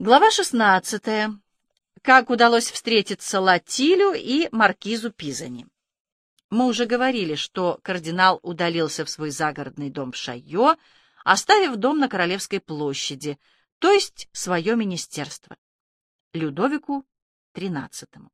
Глава 16. Как удалось встретиться Латилю и маркизу Пизани. Мы уже говорили, что кардинал удалился в свой загородный дом в Шайо, оставив дом на Королевской площади, то есть свое министерство. Людовику XIII.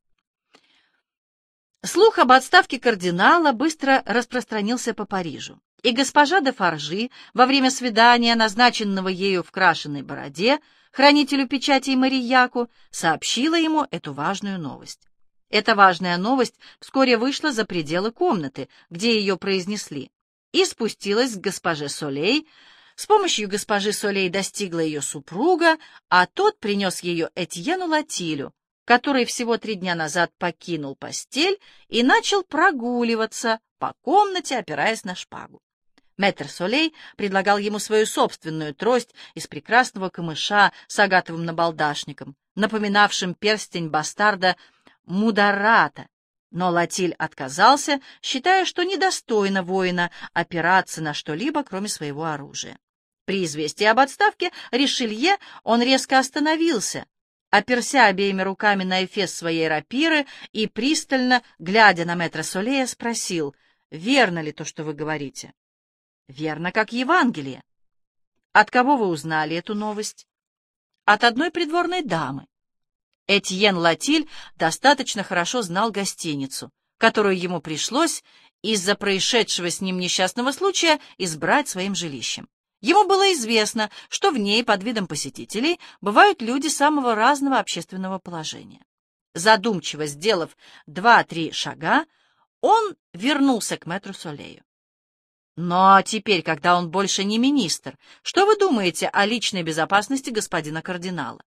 Слух об отставке кардинала быстро распространился по Парижу, и госпожа де Фаржи во время свидания, назначенного ею в крашенной бороде, хранителю печатей Марияку, сообщила ему эту важную новость. Эта важная новость вскоре вышла за пределы комнаты, где ее произнесли, и спустилась к госпоже Солей. С помощью госпожи Солей достигла ее супруга, а тот принес ее Этьену Латилю, который всего три дня назад покинул постель и начал прогуливаться по комнате, опираясь на шпагу. Мэтр Солей предлагал ему свою собственную трость из прекрасного камыша с агатовым набалдашником, напоминавшим перстень бастарда Мударата, но Латиль отказался, считая, что недостойно воина опираться на что-либо, кроме своего оружия. При известии об отставке Ришелье он резко остановился, оперся обеими руками на эфес своей рапиры и, пристально, глядя на мэтра Солея, спросил, «Верно ли то, что вы говорите?» Верно, как Евангелие. От кого вы узнали эту новость? От одной придворной дамы. Этьен Латиль достаточно хорошо знал гостиницу, которую ему пришлось из-за происшедшего с ним несчастного случая избрать своим жилищем. Ему было известно, что в ней под видом посетителей бывают люди самого разного общественного положения. Задумчиво сделав два-три шага, он вернулся к мэтру Солею. Но теперь, когда он больше не министр, что вы думаете о личной безопасности господина кардинала?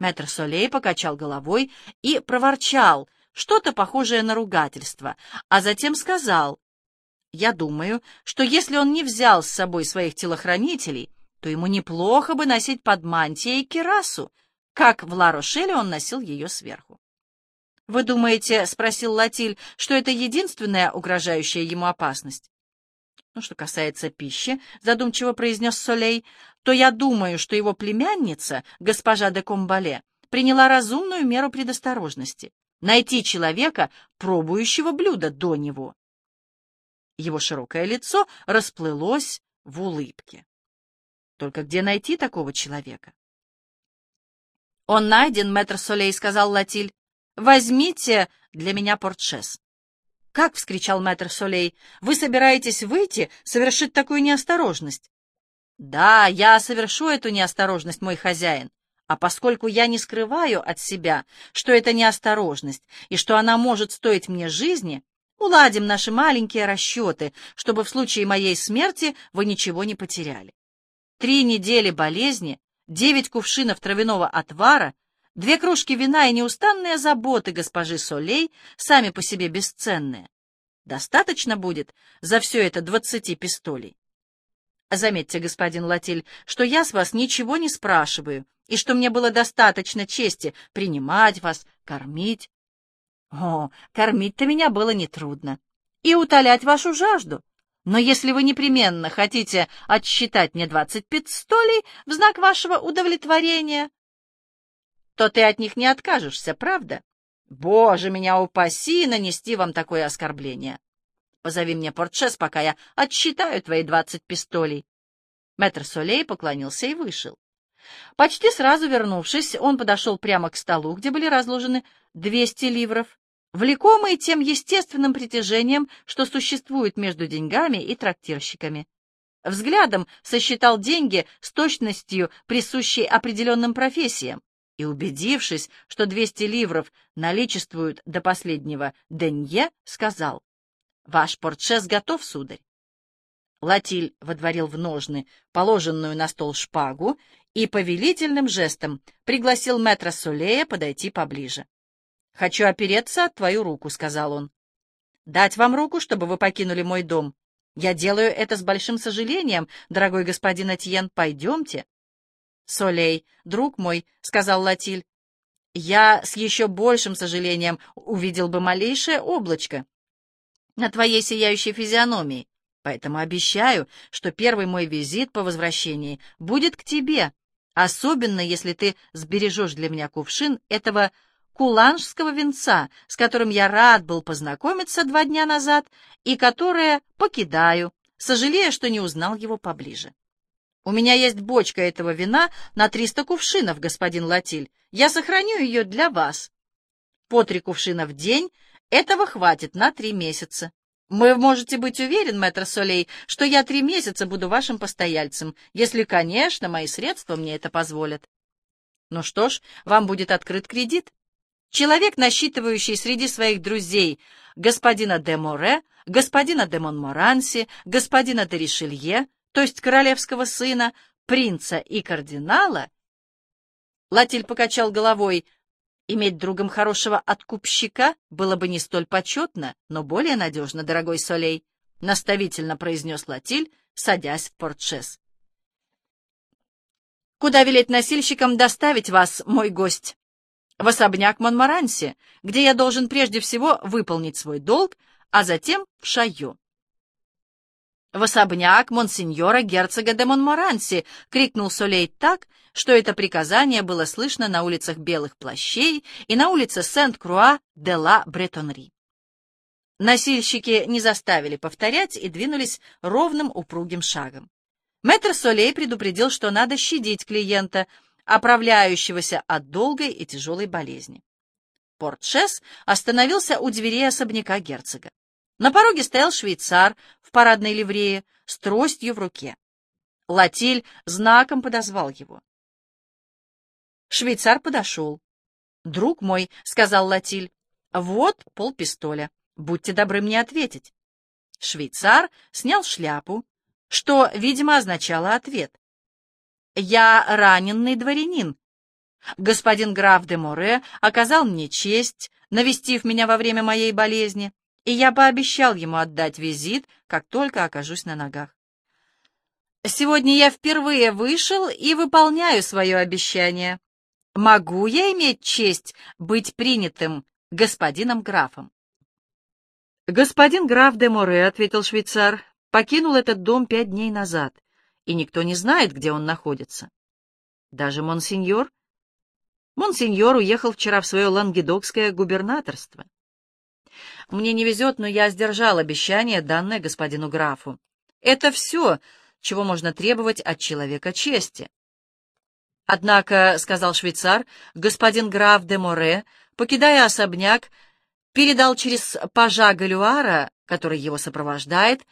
Мэтр Солей покачал головой и проворчал что-то похожее на ругательство, а затем сказал, «Я думаю, что если он не взял с собой своих телохранителей, то ему неплохо бы носить под мантией кирасу, как в Ла-Рошеле он носил ее сверху». «Вы думаете, — спросил Латиль, — что это единственная угрожающая ему опасность?» Ну, что касается пищи, задумчиво произнес Солей, то я думаю, что его племянница, госпожа де Комбале, приняла разумную меру предосторожности — найти человека, пробующего блюдо до него. Его широкое лицо расплылось в улыбке. Только где найти такого человека? «Он найден, мэтр Солей», — сказал Латиль. «Возьмите для меня портшес». «Как?» — вскричал мэтр Солей. «Вы собираетесь выйти, совершить такую неосторожность?» «Да, я совершу эту неосторожность, мой хозяин. А поскольку я не скрываю от себя, что это неосторожность и что она может стоить мне жизни, уладим наши маленькие расчеты, чтобы в случае моей смерти вы ничего не потеряли. Три недели болезни, девять кувшинов травяного отвара Две кружки вина и неустанные заботы госпожи Солей сами по себе бесценные. Достаточно будет за все это двадцати пистолей. Заметьте, господин Латиль, что я с вас ничего не спрашиваю, и что мне было достаточно чести принимать вас, кормить. О, кормить-то меня было нетрудно. И утолять вашу жажду. Но если вы непременно хотите отсчитать мне двадцать пистолей в знак вашего удовлетворения, то ты от них не откажешься, правда? Боже, меня упаси нанести вам такое оскорбление. Позови мне портшес, пока я отсчитаю твои двадцать пистолей. Мэтр Солей поклонился и вышел. Почти сразу вернувшись, он подошел прямо к столу, где были разложены двести ливров, влекомые тем естественным притяжением, что существует между деньгами и трактирщиками. Взглядом сосчитал деньги с точностью, присущей определенным профессиям, и, убедившись, что 200 ливров наличествуют до последнего денье, сказал, «Ваш портшес готов, сударь». Латиль водворил в ножны положенную на стол шпагу и повелительным жестом пригласил мэтра Солея подойти поближе. «Хочу опереться от твою руку», — сказал он. «Дать вам руку, чтобы вы покинули мой дом. Я делаю это с большим сожалением, дорогой господин Этьен. Пойдемте». «Солей, друг мой», — сказал Латиль, — «я с еще большим сожалением увидел бы малейшее облачко на твоей сияющей физиономии, поэтому обещаю, что первый мой визит по возвращении будет к тебе, особенно если ты сбережешь для меня кувшин этого куланжского венца, с которым я рад был познакомиться два дня назад и которое покидаю, сожалея, что не узнал его поближе. У меня есть бочка этого вина на триста кувшинов, господин Латиль. Я сохраню ее для вас. По три кувшина в день этого хватит на три месяца. Вы можете быть уверен, мэтр Солей, что я три месяца буду вашим постояльцем, если, конечно, мои средства мне это позволят. Ну что ж, вам будет открыт кредит. Человек, насчитывающий среди своих друзей господина де Море, господина де Монморанси, господина де Ришелье, то есть королевского сына, принца и кардинала, Латиль покачал головой. Иметь другом хорошего откупщика было бы не столь почетно, но более надежно, дорогой Солей, — наставительно произнес Латиль, садясь в портшес. «Куда велеть носильщикам доставить вас, мой гость?» «В особняк Монмаранси, где я должен прежде всего выполнить свой долг, а затем в Шайо в особняк монсеньора герцога де Монморанси!» — крикнул Солей так, что это приказание было слышно на улицах Белых Плащей и на улице Сент-Круа де ла Бретонри. Носильщики не заставили повторять и двинулись ровным упругим шагом. Мэтр Солей предупредил, что надо щадить клиента, оправляющегося от долгой и тяжелой болезни. Портшес остановился у дверей особняка герцога. На пороге стоял швейцар в парадной ливрее с тростью в руке. Латиль знаком подозвал его. Швейцар подошел. «Друг мой», — сказал Латиль, — «вот полпистоля. Будьте добры мне ответить». Швейцар снял шляпу, что, видимо, означало ответ. «Я раненый дворянин. Господин граф де Море оказал мне честь, навестив меня во время моей болезни и я пообещал ему отдать визит, как только окажусь на ногах. Сегодня я впервые вышел и выполняю свое обещание. Могу я иметь честь быть принятым господином графом? Господин граф де Море, — ответил швейцар, — покинул этот дом пять дней назад, и никто не знает, где он находится. Даже монсеньор? Монсеньор уехал вчера в свое лангедокское губернаторство. Мне не везет, но я сдержал обещание, данное господину графу. Это все, чего можно требовать от человека чести. Однако, — сказал швейцар, — господин граф де Море, покидая особняк, передал через пажа Галюара, который его сопровождает,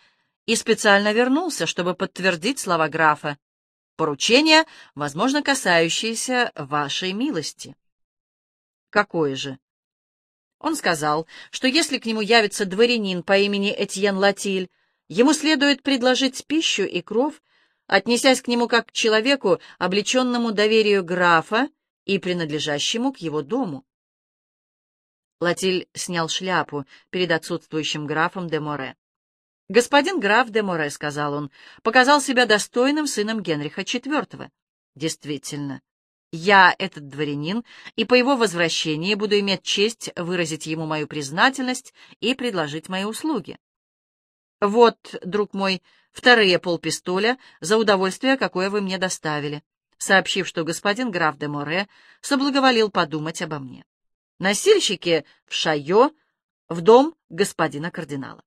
и специально вернулся, чтобы подтвердить слова графа. Поручение, возможно, касающееся вашей милости. Какое же? Он сказал, что если к нему явится дворянин по имени Этьен Латиль, ему следует предложить пищу и кров, отнесясь к нему как к человеку, облеченному доверию графа и принадлежащему к его дому. Латиль снял шляпу перед отсутствующим графом де Море. «Господин граф де Море», — сказал он, — показал себя достойным сыном Генриха IV. Действительно, я этот дворянин, и по его возвращении буду иметь честь выразить ему мою признательность и предложить мои услуги. Вот, друг мой, вторые полпистоля за удовольствие, какое вы мне доставили, сообщив, что господин граф де Море соблаговолил подумать обо мне. Носильщики в Шайо, в дом господина кардинала.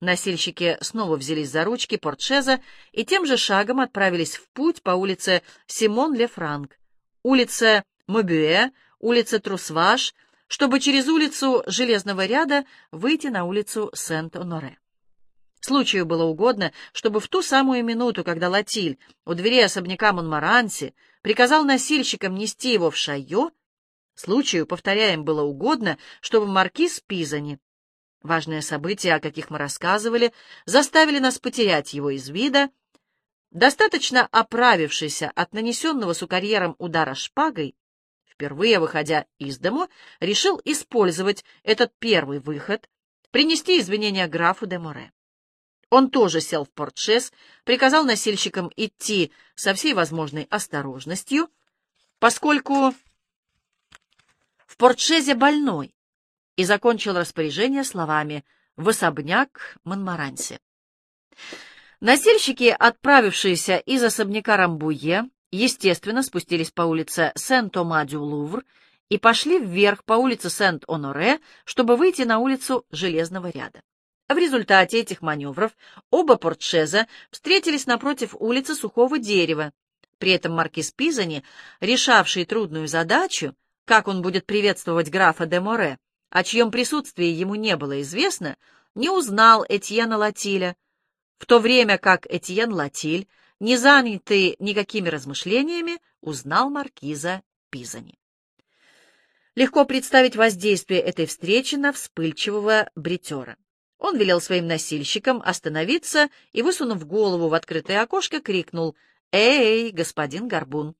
Носильщики снова взялись за ручки портшеза и тем же шагом отправились в путь по улице Симон-Ле-Франк, улице Мобюэ, улице Трусваш, чтобы через улицу Железного ряда выйти на улицу Сент-Оноре. Случаю было угодно, чтобы в ту самую минуту, когда Латиль у двери особняка Монмаранси приказал носильщикам нести его в Шайо, случаю, повторяем, было угодно, чтобы маркиз Пизани Важные события, о каких мы рассказывали, заставили нас потерять его из вида. Достаточно оправившийся от нанесенного сукарьером удара шпагой, впервые выходя из дому, решил использовать этот первый выход, принести извинения графу де Море. Он тоже сел в портшес, приказал носильщикам идти со всей возможной осторожностью, поскольку в портшезе больной, и закончил распоряжение словами «в особняк Монмаранси». Носильщики, отправившиеся из особняка Рамбуе естественно, спустились по улице Сен-Тома-дю-Лувр и пошли вверх по улице Сент-Оноре, чтобы выйти на улицу Железного ряда. В результате этих маневров оба портшеза встретились напротив улицы Сухого дерева. При этом маркиз Пизани, решавший трудную задачу, как он будет приветствовать графа де Море, о чьем присутствии ему не было известно, не узнал Этьена Латиля, в то время как Этьен Латиль, не занятый никакими размышлениями, узнал маркиза Пизани. Легко представить воздействие этой встречи на вспыльчивого бритера. Он велел своим носильщикам остановиться и, высунув голову в открытое окошко, крикнул «Эй, господин Горбун!».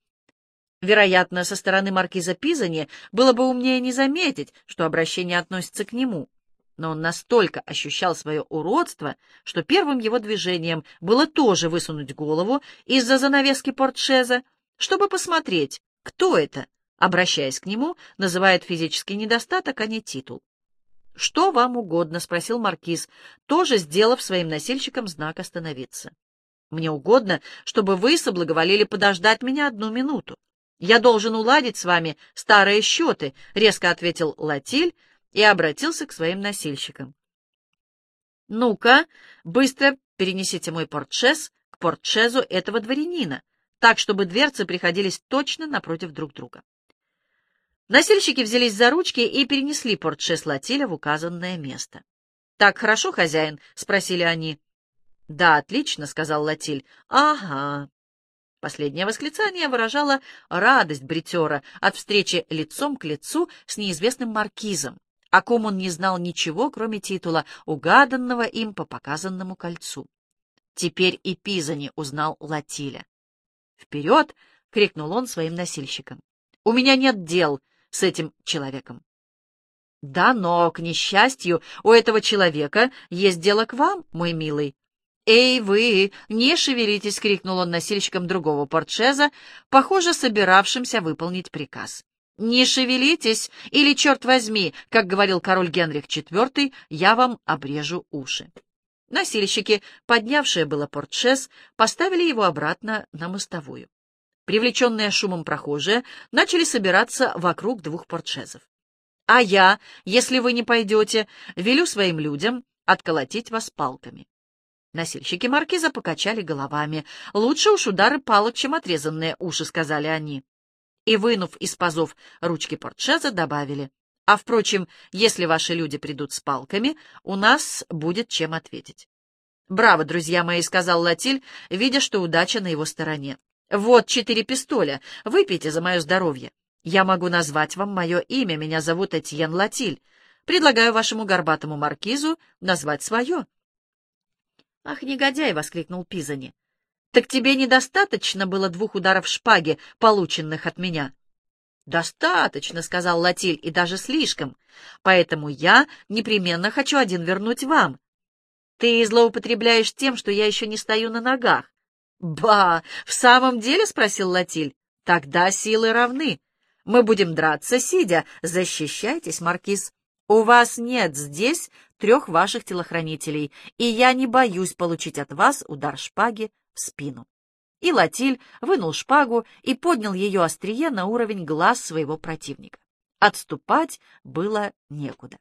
Вероятно, со стороны маркиза Пизани было бы умнее не заметить, что обращение относится к нему. Но он настолько ощущал свое уродство, что первым его движением было тоже высунуть голову из-за занавески портшеза, чтобы посмотреть, кто это, обращаясь к нему, называет физический недостаток, а не титул. «Что вам угодно?» — спросил маркиз, тоже сделав своим носильщикам знак «Остановиться». «Мне угодно, чтобы вы соблаговолили подождать меня одну минуту. Я должен уладить с вами старые счеты», — резко ответил Латиль и обратился к своим носильщикам. «Ну-ка, быстро перенесите мой портшез к портшезу этого дворянина, так, чтобы дверцы приходились точно напротив друг друга». Носильщики взялись за ручки и перенесли портшес Латиля в указанное место. «Так хорошо, хозяин?» — спросили они. «Да, отлично», — сказал Латиль. «Ага». Последнее восклицание выражало радость бритера от встречи лицом к лицу с неизвестным маркизом, о ком он не знал ничего, кроме титула, угаданного им по показанному кольцу. Теперь и Пизани узнал Латиля. «Вперед!» — крикнул он своим носильщикам. «У меня нет дел с этим человеком. Да, но, к несчастью, у этого человека есть дело к вам, мой милый. «Эй, вы! Не шевелитесь!» — крикнул он носильщиком другого портшеза, похоже, собиравшимся выполнить приказ. «Не шевелитесь, или, черт возьми, как говорил король Генрих IV, я вам обрежу уши». Носильщики, поднявшие было портшез, поставили его обратно на мостовую. Привлеченные шумом прохожие начали собираться вокруг двух портшезов. «А я, если вы не пойдете, велю своим людям отколотить вас палками». Носильщики маркиза покачали головами. «Лучше уж удары палок, чем отрезанные уши», — сказали они. И, вынув из пазов ручки портшеза, добавили. «А, впрочем, если ваши люди придут с палками, у нас будет чем ответить». «Браво, друзья мои», — сказал Латиль, видя, что удача на его стороне. Вот четыре пистоля. Выпейте за мое здоровье. Я могу назвать вам мое имя. Меня зовут Этьен Латиль. Предлагаю вашему горбатому маркизу назвать свое. «Ах, негодяй!» — воскликнул Пизани. «Так тебе недостаточно было двух ударов шпаги, полученных от меня?» «Достаточно», — сказал Латиль, — «и даже слишком. Поэтому я непременно хочу один вернуть вам. Ты злоупотребляешь тем, что я еще не стою на ногах. «Ба! В самом деле?» — спросил Латиль. «Тогда силы равны. Мы будем драться, сидя. Защищайтесь, Маркиз. У вас нет здесь трех ваших телохранителей, и я не боюсь получить от вас удар шпаги в спину». И Латиль вынул шпагу и поднял ее острие на уровень глаз своего противника. Отступать было некуда.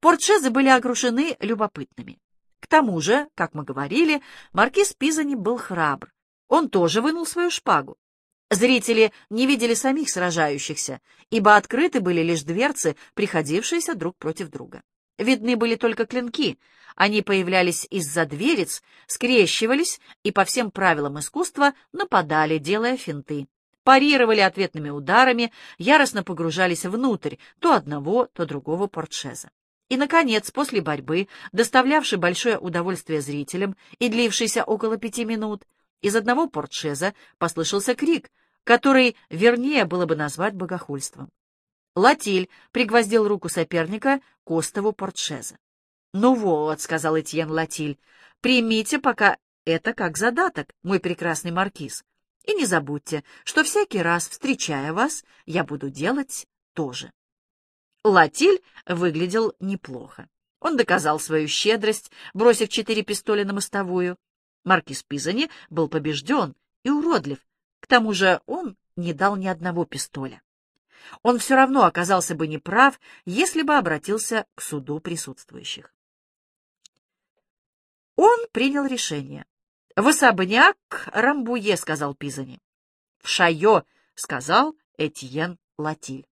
Портшезы были огрушены любопытными. К тому же, как мы говорили, маркиз Пизани был храбр. Он тоже вынул свою шпагу. Зрители не видели самих сражающихся, ибо открыты были лишь дверцы, приходившиеся друг против друга. Видны были только клинки. Они появлялись из-за дверец, скрещивались и по всем правилам искусства нападали, делая финты. Парировали ответными ударами, яростно погружались внутрь то одного, то другого портшеза. И, наконец, после борьбы, доставлявшей большое удовольствие зрителям и длившейся около пяти минут, из одного портшеза послышался крик, который вернее было бы назвать богохульством. Латиль пригвоздил руку соперника к остову портшеза. «Ну вот», — сказал Этьен Латиль, — «примите пока это как задаток, мой прекрасный маркиз, и не забудьте, что всякий раз, встречая вас, я буду делать то же». Латиль выглядел неплохо. Он доказал свою щедрость, бросив четыре пистоля на мостовую. Маркиз Пизани был побежден и уродлив, К тому же он не дал ни одного пистоля. Он все равно оказался бы неправ, если бы обратился к суду присутствующих. Он принял решение. «В особняк Рамбуе», — сказал Пизани. «В Шайо», — сказал Этьен Латиль.